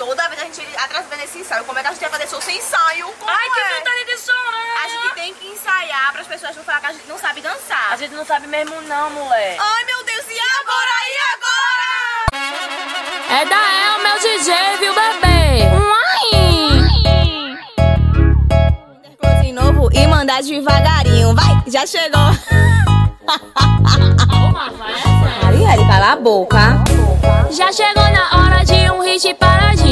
toda vez a gente atrasando nesse ensaio. Como é que a gente vai fazer show sem ensaio? Como Ai, que é? vontade de chorar. A gente tem que ensaiar para as pessoas não falar que a gente não sabe dançar. A gente não sabe mesmo não, mulher. Ai, meu Deus, e agora? E agora? É da El, meu DJ, viu, bebê? Uai! Close novo e mandar devagarinho. Vai, já chegou. Marielle, cala a boca. Já chegou na hora de um hit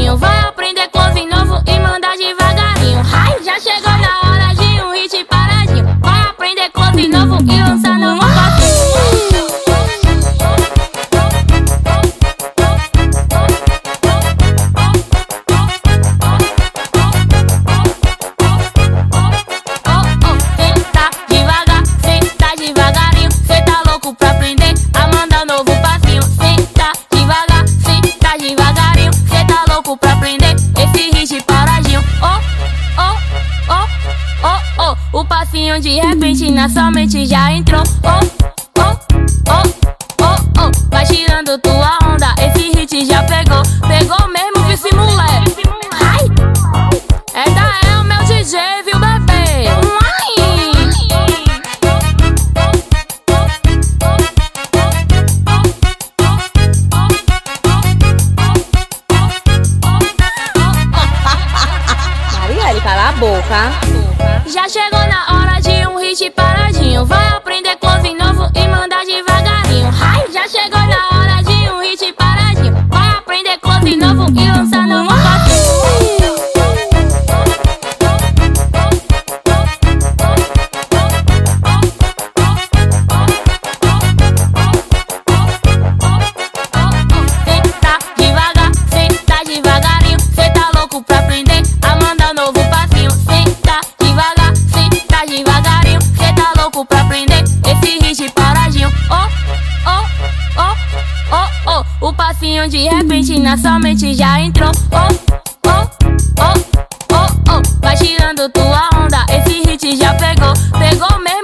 Vai aprender close novo e mandar devagarinho. Ai, já chegou na hora de um hit paradinho. Vai aprender close novo e O passinho de repente na sua mente já entrou. Oh, oh, oh, oh, oh. Vai tirando tua onda, esse hit já pegou. Pegou mesmo, vice moleque. Ai, é da El, meu DJ, viu, bebê? Marielle, cala a boca. Já chegou na hora hit paradinho. Vai aprender close novo e mandar devagarinho. Ai, já chegou na hora de um hit paradinho. Vai aprender close novo e lançar no devagar, senta devagarinho. Cê tá louco pra aprender a mandar novo passinho. Louco pra aprender esse hit paradinho. Oh, oh, oh, oh, oh. O passinho de repente na sua mente já entrou. Oh, oh, oh, oh, oh. Vai tirando tua onda, esse hit já pegou. Pegou mesmo.